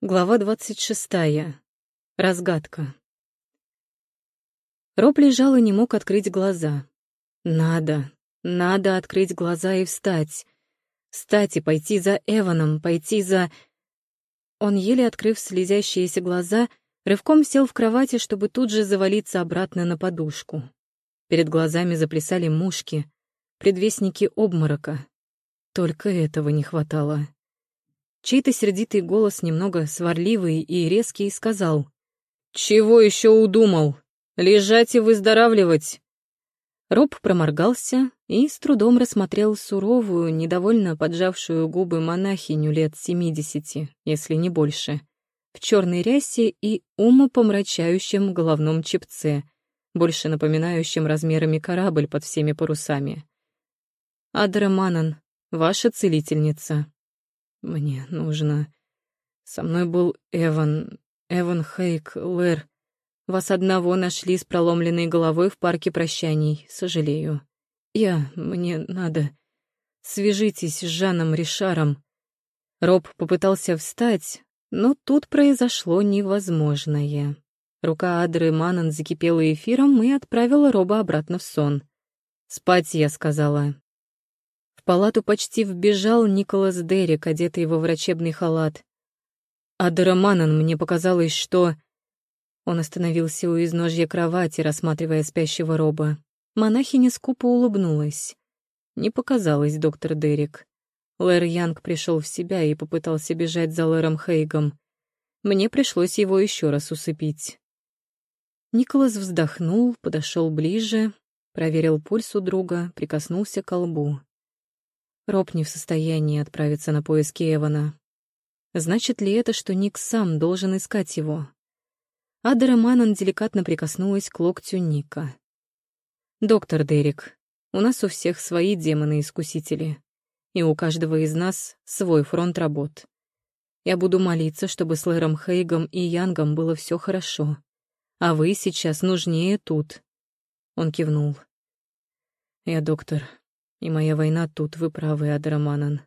Глава двадцать шестая. Разгадка. Роб лежал и не мог открыть глаза. Надо, надо открыть глаза и встать. Встать и пойти за Эваном, пойти за... Он, еле открыв слезящиеся глаза, рывком сел в кровати, чтобы тут же завалиться обратно на подушку. Перед глазами заплясали мушки, предвестники обморока. Только этого не хватало. Чей-то сердитый голос, немного сварливый и резкий, сказал. «Чего еще удумал? Лежать и выздоравливать!» Роб проморгался и с трудом рассмотрел суровую, недовольно поджавшую губы монахиню лет семидесяти, если не больше, в черной рясе и умопомрачающем головном чепце, больше напоминающем размерами корабль под всеми парусами. «Адра Манан, ваша целительница», мне нужно... Со мной был Эван, Эван Хейк, Лэр. Вас одного нашли с проломленной головой в парке прощаний, сожалею. Я... мне надо... Свяжитесь с Жаном Ришаром. Роб попытался встать, но тут произошло невозможное. Рука Адры Манан закипела эфиром и отправила Роба обратно в сон. «Спать», — я сказала палату почти вбежал Николас Дерек, одетый во врачебный халат. А Дараманан мне показалось, что... Он остановился у изножья кровати, рассматривая спящего Роба. Монахиня скупо улыбнулась. Не показалось, доктор Дерек. Лэр Янг пришел в себя и попытался бежать за Лэром Хейгом. Мне пришлось его еще раз усыпить. Николас вздохнул, подошел ближе, проверил пульс у друга, прикоснулся к лбу. Роб не в состоянии отправиться на поиски Эвана. Значит ли это, что Ник сам должен искать его? Адера Манан деликатно прикоснулась к локтю Ника. «Доктор Дерек, у нас у всех свои демоны-искусители, и у каждого из нас свой фронт работ. Я буду молиться, чтобы с Лэром Хейгом и Янгом было все хорошо. А вы сейчас нужнее тут». Он кивнул. «Я доктор, и моя война тут, вы правы, Адраманан.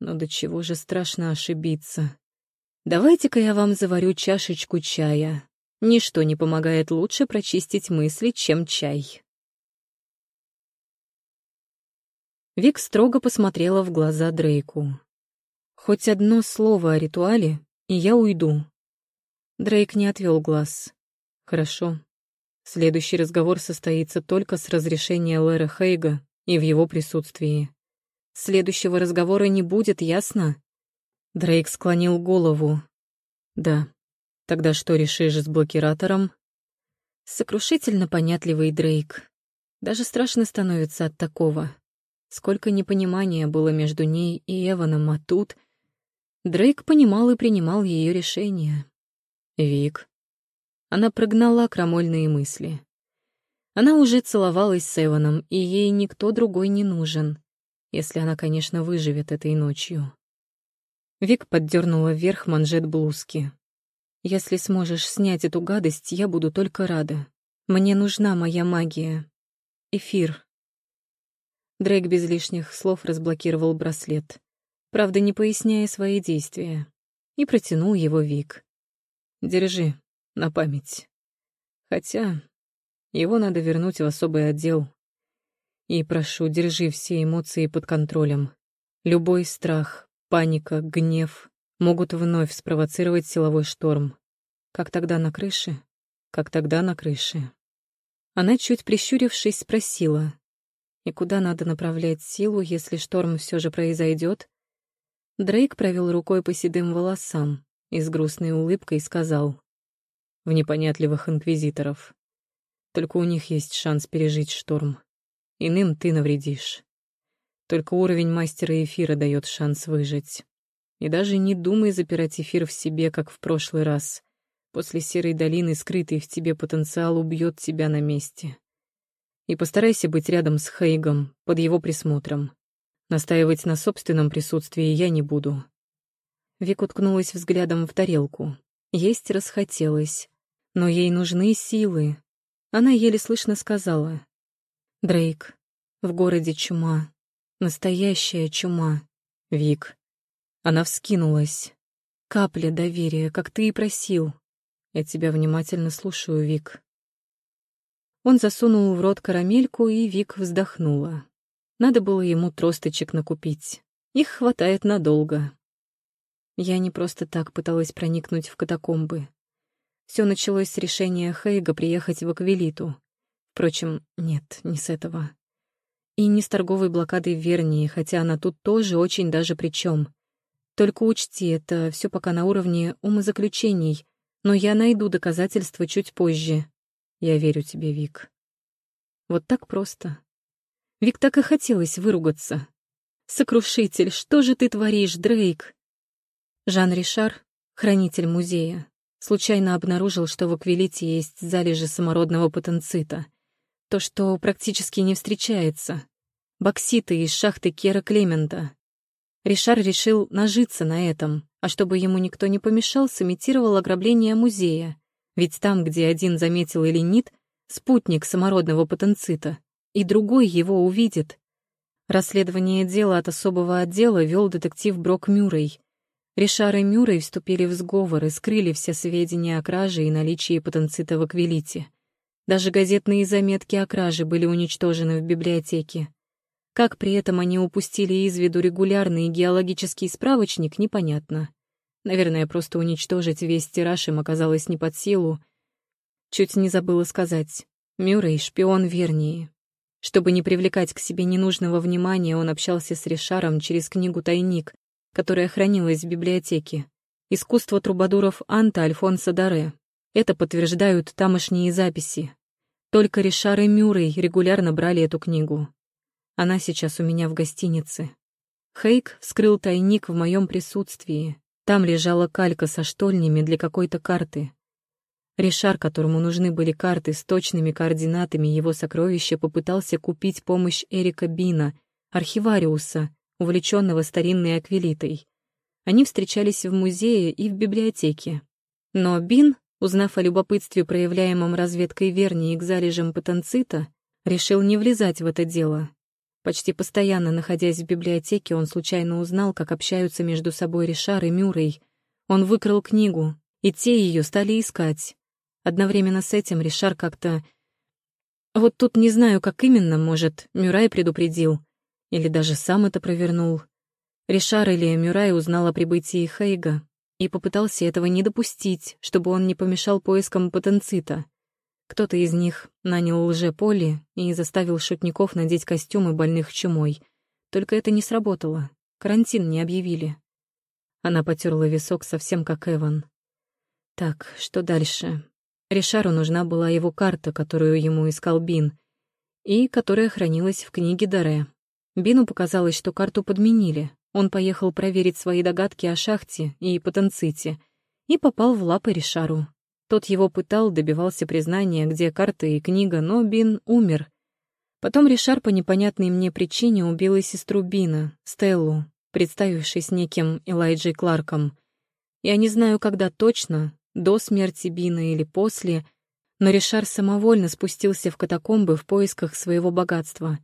Но до чего же страшно ошибиться. Давайте-ка я вам заварю чашечку чая. Ничто не помогает лучше прочистить мысли, чем чай. Вик строго посмотрела в глаза Дрейку. «Хоть одно слово о ритуале, и я уйду». Дрейк не отвел глаз. «Хорошо. Следующий разговор состоится только с разрешения Лэра Хейга и в его присутствии. Следующего разговора не будет, ясно? Дрейк склонил голову. Да. Тогда что решишь с блокиратором? Сокрушительно понятливый Дрейк. Даже страшно становится от такого. Сколько непонимания было между ней и Эваном, а тут... Дрейк понимал и принимал ее решение. Вик. Она прогнала крамольные мысли. Она уже целовалась с Эваном, и ей никто другой не нужен, если она, конечно, выживет этой ночью. Вик поддернула вверх манжет блузки. «Если сможешь снять эту гадость, я буду только рада. Мне нужна моя магия. Эфир». Дрейк без лишних слов разблокировал браслет, правда, не поясняя свои действия, и протянул его Вик. «Держи, на память. Хотя его надо вернуть в особый отдел. И прошу, держи все эмоции под контролем. Любой страх, паника, гнев могут вновь спровоцировать силовой шторм. Как тогда на крыше? Как тогда на крыше? Она, чуть прищурившись, спросила. И куда надо направлять силу, если шторм все же произойдет? Дрейк провел рукой по седым волосам и с грустной улыбкой сказал. В непонятливых инквизиторов. Только у них есть шанс пережить шторм. Иным ты навредишь. Только уровень мастера эфира дает шанс выжить. И даже не думай запирать эфир в себе, как в прошлый раз. После серой долины скрытый в тебе потенциал убьет тебя на месте. И постарайся быть рядом с Хейгом, под его присмотром. Настаивать на собственном присутствии я не буду. Вик уткнулась взглядом в тарелку. Есть расхотелось. Но ей нужны силы, она еле слышно сказала. «Дрейк, в городе чума. Настоящая чума. Вик». Она вскинулась. Капля доверия, как ты и просил. Я тебя внимательно слушаю, Вик. Он засунул в рот карамельку, и Вик вздохнула. Надо было ему тросточек накупить. Их хватает надолго. Я не просто так пыталась проникнуть в катакомбы. Все началось с решения Хейга приехать в Аквилиту. Впрочем, нет, не с этого. И не с торговой блокадой в Вернии, хотя она тут тоже очень даже при чем. Только учти, это все пока на уровне умозаключений, но я найду доказательства чуть позже. Я верю тебе, Вик. Вот так просто. Вик так и хотелось выругаться. Сокрушитель, что же ты творишь, Дрейк? Жан Ришар, хранитель музея, случайно обнаружил, что в Аквилите есть залежи самородного потенцита. То, что практически не встречается. Бокситы из шахты Кера Клемента. Ришар решил нажиться на этом, а чтобы ему никто не помешал, сымитировал ограбление музея. Ведь там, где один заметил эленит, спутник самородного потенцита, и другой его увидит. Расследование дела от особого отдела вел детектив Брок Мюррей. Ришар и Мюррей вступили в сговор и скрыли все сведения о краже и наличии потенцита в Аквилите. Даже газетные заметки о краже были уничтожены в библиотеке. Как при этом они упустили из виду регулярный геологический справочник, непонятно. Наверное, просто уничтожить весь тираж им оказалось не под силу. Чуть не забыла сказать. Мюррей — шпион Вернии. Чтобы не привлекать к себе ненужного внимания, он общался с Ришаром через книгу «Тайник», которая хранилась в библиотеке. «Искусство трубадуров Анта Альфонса Даре». Это подтверждают тамошние записи. Только Ришар и Мюррей регулярно брали эту книгу. Она сейчас у меня в гостинице. Хейк вскрыл тайник в моем присутствии. Там лежала калька со штольнями для какой-то карты. Ришар, которому нужны были карты с точными координатами его сокровища, попытался купить помощь Эрика Бина, архивариуса, увлеченного старинной аквилитой. Они встречались в музее и в библиотеке. Но Бин, узнав о любопытстве, проявляемом разведкой Вернии к залежам потенцита, решил не влезать в это дело Почти постоянно находясь в библиотеке, он случайно узнал, как общаются между собой Ришар и Мюррей. Он выкрал книгу, и те ее стали искать. Одновременно с этим Ришар как-то... Вот тут не знаю, как именно, может, Мюрай предупредил. Или даже сам это провернул. Ришар или Мюрай узнал о прибытии Хейга и попытался этого не допустить, чтобы он не помешал поискам потенцита. Кто-то из них нанял лже-поли и заставил шутников надеть костюмы больных чумой. Только это не сработало. Карантин не объявили. Она потерла висок совсем как Эван. Так, что дальше? Ришару нужна была его карта, которую ему искал Бин, и которая хранилась в книге Даре. Бину показалось, что карту подменили. Он поехал проверить свои догадки о шахте и потенците и попал в лапы Ришару. Тот его пытал, добивался признания, где карты и книга, но Бин умер. Потом Ришар по непонятной мне причине убил и сестру Бина, Стеллу, представившись неким Элайджей Кларком. Я не знаю, когда точно, до смерти Бина или после, но Ришар самовольно спустился в катакомбы в поисках своего богатства.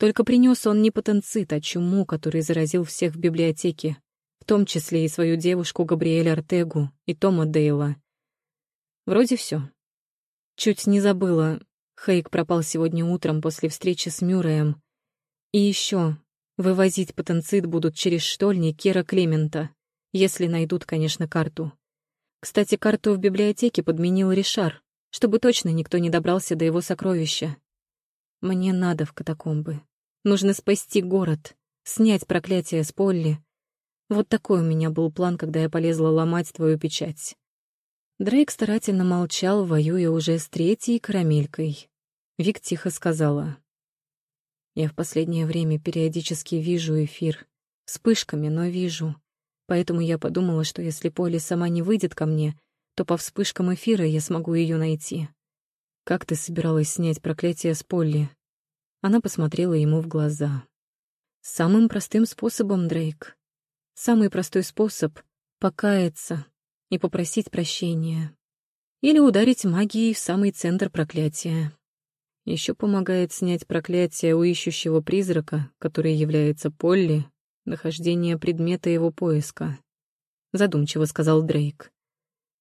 Только принес он не потенцит, а чуму, который заразил всех в библиотеке, в том числе и свою девушку Габриэль Артегу и Тома Дейла. Вроде все. Чуть не забыла. Хейк пропал сегодня утром после встречи с Мюрреем. И еще вывозить потенцит будут через штольни Кера Клемента, если найдут, конечно, карту. Кстати, карту в библиотеке подменил Ришар, чтобы точно никто не добрался до его сокровища. Мне надо в катакомбы. Нужно спасти город, снять проклятие с Полли. Вот такой у меня был план, когда я полезла ломать твою печать. Дрейк старательно молчал, воюя уже с третьей карамелькой. Вик тихо сказала. «Я в последнее время периодически вижу эфир. Вспышками, но вижу. Поэтому я подумала, что если Поле сама не выйдет ко мне, то по вспышкам эфира я смогу ее найти. Как ты собиралась снять проклятие с Полли?» Она посмотрела ему в глаза. «Самым простым способом, Дрейк. Самый простой способ — покаяться, и попросить прощения. Или ударить магией в самый центр проклятия. Еще помогает снять проклятие у ищущего призрака, который является Полли, нахождение предмета его поиска. — задумчиво сказал Дрейк.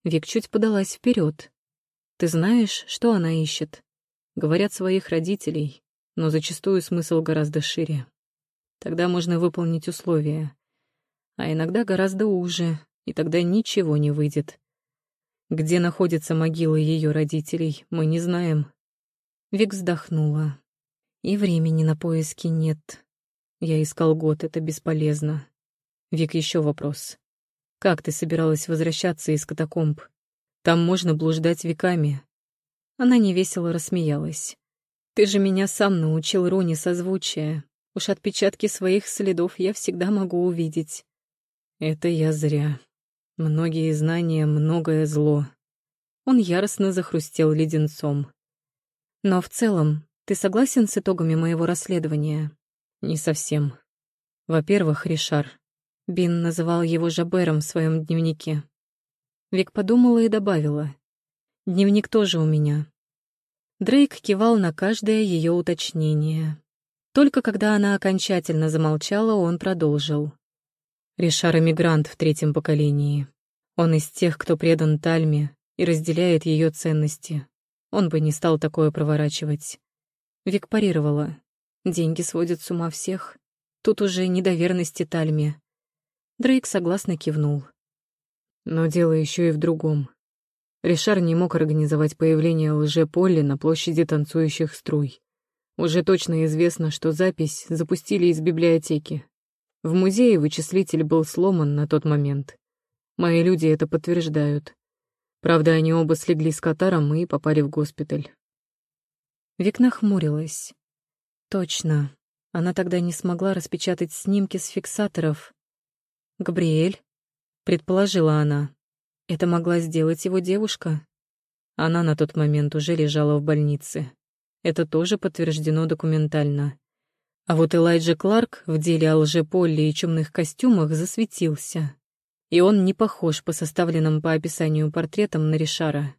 Вик чуть подалась вперед. «Ты знаешь, что она ищет?» Говорят своих родителей, но зачастую смысл гораздо шире. Тогда можно выполнить условия. А иногда гораздо уже, и тогда ничего не выйдет. Где находится могила ее родителей, мы не знаем. Вик вздохнула. И времени на поиски нет. Я искал год, это бесполезно. Вик, еще вопрос. Как ты собиралась возвращаться из катакомб? Там можно блуждать веками. Она невесело рассмеялась. Ты же меня сам научил Рони созвучия. Уж отпечатки своих следов я всегда могу увидеть. Это я зря. Многие знания, многое зло. Он яростно захрустел леденцом. Но в целом, ты согласен с итогами моего расследования? Не совсем. Во-первых, Ришар. Бин называл его Жабером в своем дневнике. Вик подумала и добавила. Дневник тоже у меня. Дрейк кивал на каждое ее уточнение. Только когда она окончательно замолчала, он продолжил. Ришар — эмигрант в третьем поколении. Он из тех, кто предан Тальме и разделяет ее ценности. Он бы не стал такое проворачивать. Вик парировала. Деньги сводят с ума всех. Тут уже недоверности Тальме. Дрейк согласно кивнул. Но дело еще и в другом. Ришар не мог организовать появление лже-Полли на площади танцующих струй. Уже точно известно, что запись запустили из библиотеки, в музее вычислитель был сломан на тот момент. Мои люди это подтверждают. Правда, они оба слегли с катаром и попали в госпиталь. Вик нахмурилась. Точно. Она тогда не смогла распечатать снимки с фиксаторов. «Габриэль?» — предположила она. «Это могла сделать его девушка?» Она на тот момент уже лежала в больнице. Это тоже подтверждено документально. А вот Элайджа Кларк в деле о лжеполли и чумных костюмах засветился. И он не похож по составленным по описанию портретам на Ришара.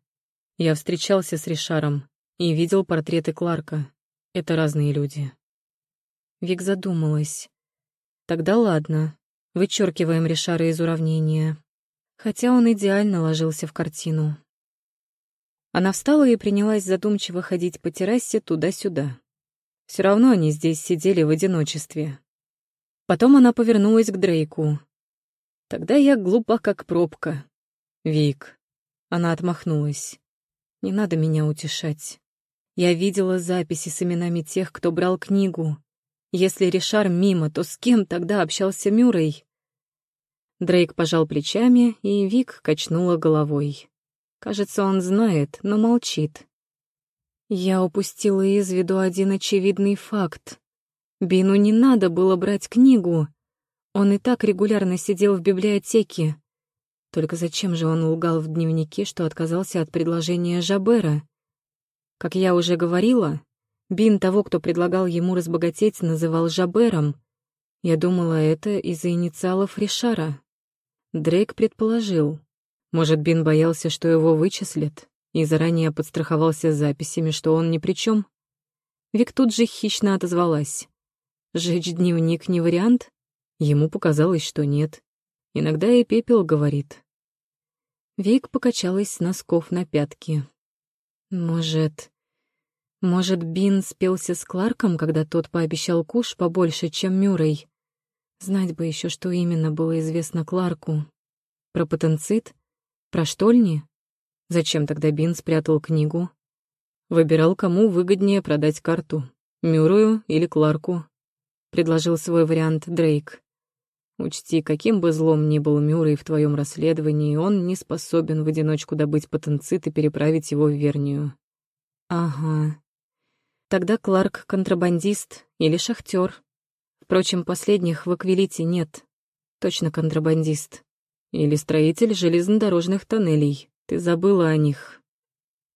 Я встречался с Ришаром и видел портреты Кларка. Это разные люди. Вик задумалась. Тогда ладно, вычеркиваем Ришара из уравнения. Хотя он идеально ложился в картину. Она встала и принялась задумчиво ходить по террасе туда-сюда. Все равно они здесь сидели в одиночестве. Потом она повернулась к Дрейку. Тогда я глупа, как пробка. Вик. Она отмахнулась. Не надо меня утешать. Я видела записи с именами тех, кто брал книгу. Если Ришар мимо, то с кем тогда общался Мюррей? Дрейк пожал плечами, и Вик качнула головой. Кажется, он знает, но молчит. Я упустила из виду один очевидный факт. Бину не надо было брать книгу. Он и так регулярно сидел в библиотеке. Только зачем же он лгал в дневнике, что отказался от предложения Жабера? Как я уже говорила, Бин того, кто предлагал ему разбогатеть, называл Жабером. Я думала, это из-за инициалов Ришара. Дрейк предположил. Может, Бин боялся, что его вычислят? и заранее подстраховался записями, что он ни при чем. Вик тут же хищно отозвалась. «Жечь дневник не вариант?» Ему показалось, что нет. Иногда и пепел говорит. Вик покачалась с носков на пятки. «Может... Может, Бин спелся с Кларком, когда тот пообещал куш побольше, чем Мюррей? Знать бы еще, что именно было известно Кларку. Про потенцит? Про штольни? Зачем тогда Бин спрятал книгу? Выбирал, кому выгоднее продать карту. Мюррею или Кларку. Предложил свой вариант Дрейк. Учти, каким бы злом ни был Мюррей в твоем расследовании, он не способен в одиночку добыть потенцит и переправить его в Вернию. Ага. Тогда Кларк — контрабандист или шахтер. Впрочем, последних в Аквилите нет. Точно контрабандист. Или строитель железнодорожных тоннелей. Ты забыла о них.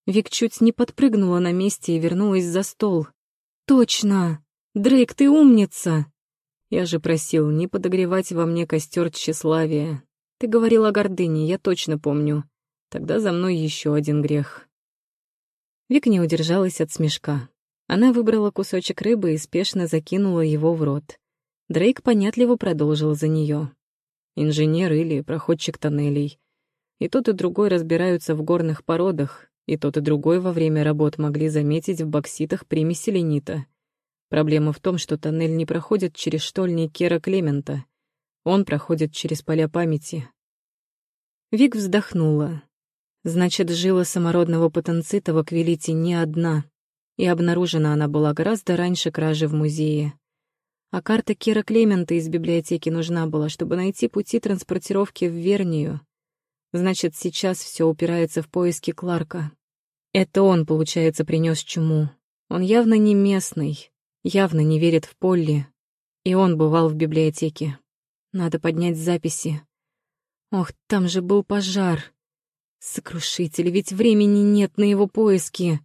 Вик чуть не подпрыгнула на месте и вернулась за стол. Точно! Дрейк, ты умница! Я же просил не подогревать во мне костер тщеславия. Ты говорил о гордыне, я точно помню. Тогда за мной еще один грех. Вик не удержалась от смешка. Она выбрала кусочек рыбы и спешно закинула его в рот. Дрейк понятливо продолжил за нее. инженер или проходчик тоннелей. И тот, и другой разбираются в горных породах, и тот, и другой во время работ могли заметить в бокситах примеси ленита. Проблема в том, что тоннель не проходит через штольни Кера Клемента. Он проходит через поля памяти. Вик вздохнула. Значит, жила самородного потенцита в Аквилите не одна, и обнаружена она была гораздо раньше кражи в музее. А карта Кира Клемента из библиотеки нужна была, чтобы найти пути транспортировки в Вернию. Значит, сейчас все упирается в поиски Кларка. Это он, получается, принес чуму. Он явно не местный, явно не верит в Полли. И он бывал в библиотеке. Надо поднять записи. Ох, там же был пожар. Сокрушитель, ведь времени нет на его поиски.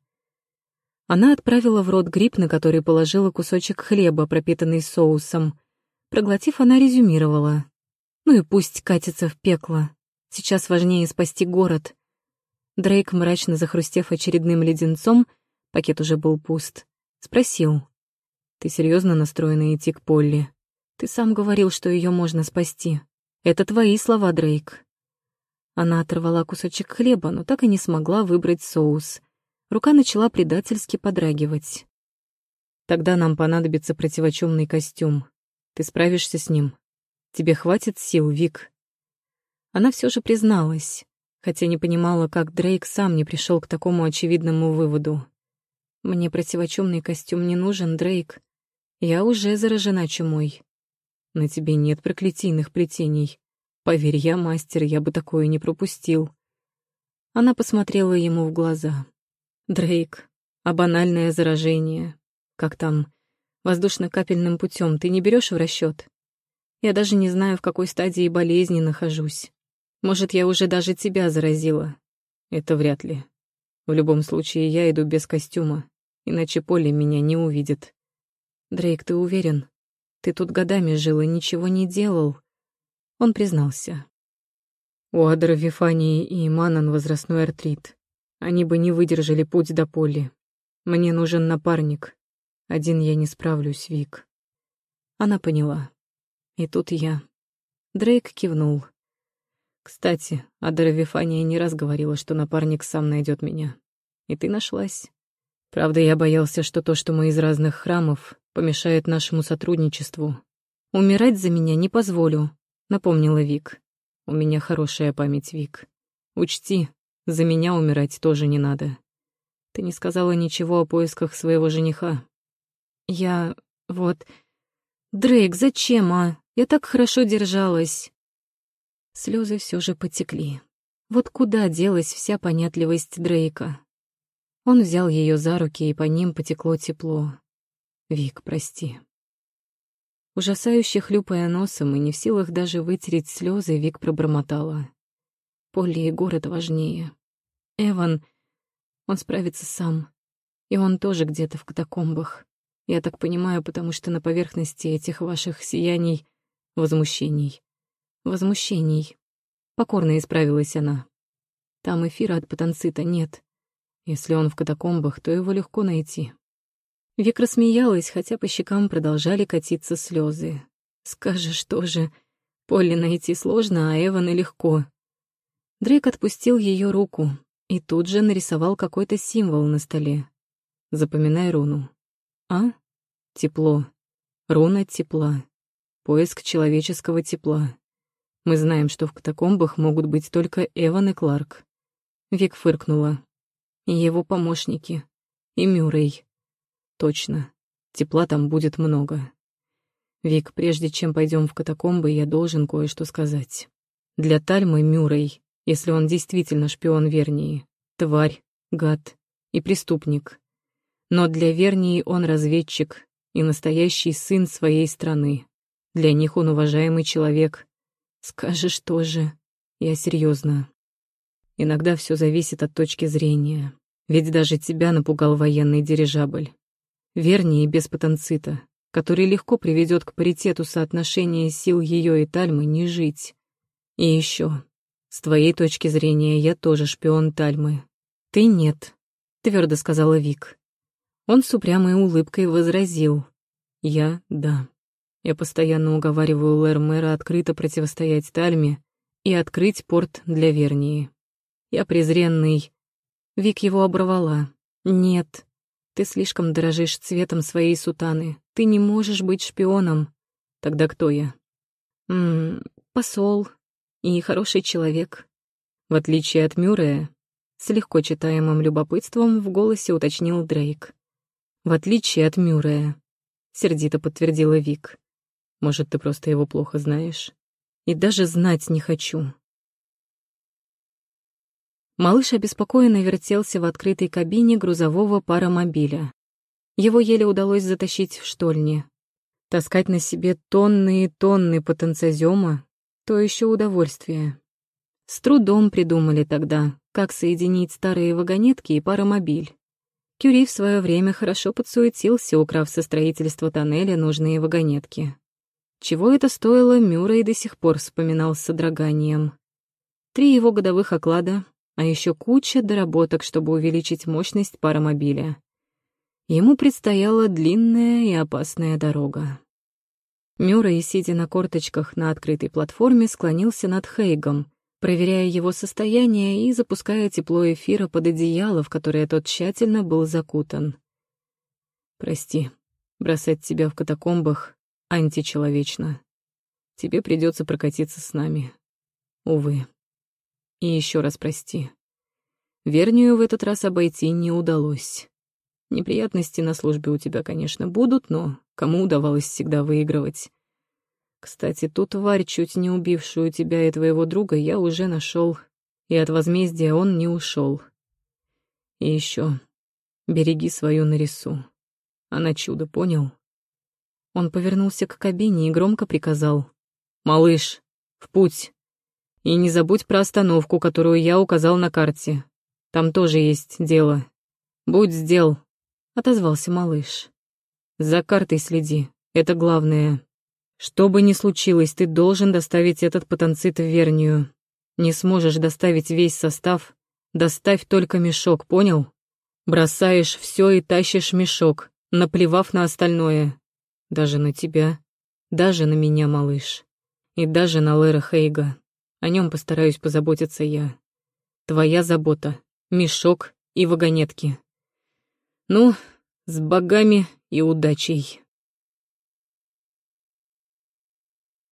Она отправила в рот гриб, на который положила кусочек хлеба, пропитанный соусом. Проглотив, она резюмировала. Ну и пусть катится в пекло. Сейчас важнее спасти город. Дрейк, мрачно захрустев очередным леденцом, пакет уже был пуст, спросил. «Ты серьезно настроена идти к Полли? Ты сам говорил, что ее можно спасти. Это твои слова, Дрейк». Она оторвала кусочек хлеба, но так и не смогла выбрать соус. Рука начала предательски подрагивать. «Тогда нам понадобится противочумный костюм. Ты справишься с ним? Тебе хватит сил, Вик?» Она все же призналась, хотя не понимала, как Дрейк сам не пришел к такому очевидному выводу. «Мне противочумный костюм не нужен, Дрейк. Я уже заражена чумой. На тебе нет проклятийных плетений. Поверь, я мастер, я бы такое не пропустил. Она посмотрела ему в глаза. Дрейк, а банальное заражение, как там, воздушно-капельным путем, ты не берешь в расчет? Я даже не знаю, в какой стадии болезни нахожусь. Может, я уже даже тебя заразила. Это вряд ли. В любом случае, я иду без костюма, иначе Поле меня не увидит. Дрейк, ты уверен? Ты тут годами жил и ничего не делал. Он признался. У Адра Вифании и Манан возрастной артрит. Они бы не выдержали путь до поли. Мне нужен напарник. Один я не справлюсь, Вик. Она поняла. И тут я. Дрейк кивнул. Кстати, Адра Вифания не раз говорила, что напарник сам найдет меня. И ты нашлась. Правда, я боялся, что то, что мы из разных храмов, помешает нашему сотрудничеству. Умирать за меня не позволю, напомнила Вик. У меня хорошая память, Вик. Учти, за меня умирать тоже не надо. Ты не сказала ничего о поисках своего жениха. Я... вот... Дрейк, зачем, а? Я так хорошо держалась. Слезы все же потекли. Вот куда делась вся понятливость Дрейка? Он взял ее за руки, и по ним потекло тепло. «Вик, прости». Ужасающе хлюпая носом и не в силах даже вытереть слезы, Вик пробормотала. Поле и город важнее. Эван, он справится сам. И он тоже где-то в катакомбах. Я так понимаю, потому что на поверхности этих ваших сияний — возмущений. Возмущений. Покорно исправилась она. Там эфира от потенцита нет. Если он в катакомбах, то его легко найти. Вик рассмеялась, хотя по щекам продолжали катиться слезы. «Скажешь тоже, Полли найти сложно, а Эвана легко». Дрейк отпустил ее руку и тут же нарисовал какой-то символ на столе. «Запоминай руну». «А? Тепло. Руна тепла. Поиск человеческого тепла. Мы знаем, что в катакомбах могут быть только Эван и Кларк». Вик фыркнула. «И его помощники. И Мюррей. Точно. Тепла там будет много. Вик, прежде чем пойдем в катакомбы, я должен кое-что сказать. Для Тальмы Мюррей, если он действительно шпион Вернии, тварь, гад и преступник. Но для Вернии он разведчик и настоящий сын своей страны. Для них он уважаемый человек. Скажешь тоже. Я серьезно. Иногда все зависит от точки зрения. Ведь даже тебя напугал военный дирижабль вернее без потенцита, который легко приведет к паритету соотношения сил ее и Тальмы не жить. И еще, с твоей точки зрения, я тоже шпион Тальмы. Ты нет, твердо сказала Вик. Он с упрямой улыбкой возразил. Я — да. Я постоянно уговариваю Лэр Мэра открыто противостоять Тальме и открыть порт для Вернии. Я презренный. Вик его оборвала. Нет, ты слишком дорожишь цветом своей сутаны. Ты не можешь быть шпионом. Тогда кто я? М посол и хороший человек. В отличие от Мюррея, с легко читаемым любопытством в голосе уточнил Дрейк. В отличие от Мюррея, сердито подтвердила Вик. Может, ты просто его плохо знаешь? И даже знать не хочу. Малыш обеспокоенно вертелся в открытой кабине грузового паромобиля. Его еле удалось затащить в штольни. Таскать на себе тонны и тонны потенциозема — то еще удовольствие. С трудом придумали тогда, как соединить старые вагонетки и паромобиль. Кюри в свое время хорошо подсуетился, украв со строительства тоннеля нужные вагонетки. Чего это стоило, Мюррей до сих пор вспоминал с содроганием. Три его годовых оклада а еще куча доработок, чтобы увеличить мощность паромобиля. Ему предстояла длинная и опасная дорога. Мюррей, сидя на корточках на открытой платформе, склонился над Хейгом, проверяя его состояние и запуская тепло эфира под одеяло, в которое тот тщательно был закутан. «Прости, бросать тебя в катакомбах античеловечно. Тебе придется прокатиться с нами. Увы». И еще раз прости. Вернию в этот раз обойти не удалось. Неприятности на службе у тебя, конечно, будут, но кому удавалось всегда выигрывать? Кстати, ту тварь, чуть не убившую тебя и твоего друга, я уже нашел, и от возмездия он не ушел. И еще береги свою нарису. Она чудо, понял? Он повернулся к кабине и громко приказал. «Малыш, в путь!» И не забудь про остановку, которую я указал на карте. Там тоже есть дело. Будь сдел, отозвался малыш. За картой следи, это главное. Что бы ни случилось, ты должен доставить этот потенцит в Вернию. Не сможешь доставить весь состав, доставь только мешок, понял? Бросаешь все и тащишь мешок, наплевав на остальное. Даже на тебя, даже на меня, малыш. И даже на Лера Хейга. О нем постараюсь позаботиться я. Твоя забота, мешок и вагонетки. Ну, с богами и удачей.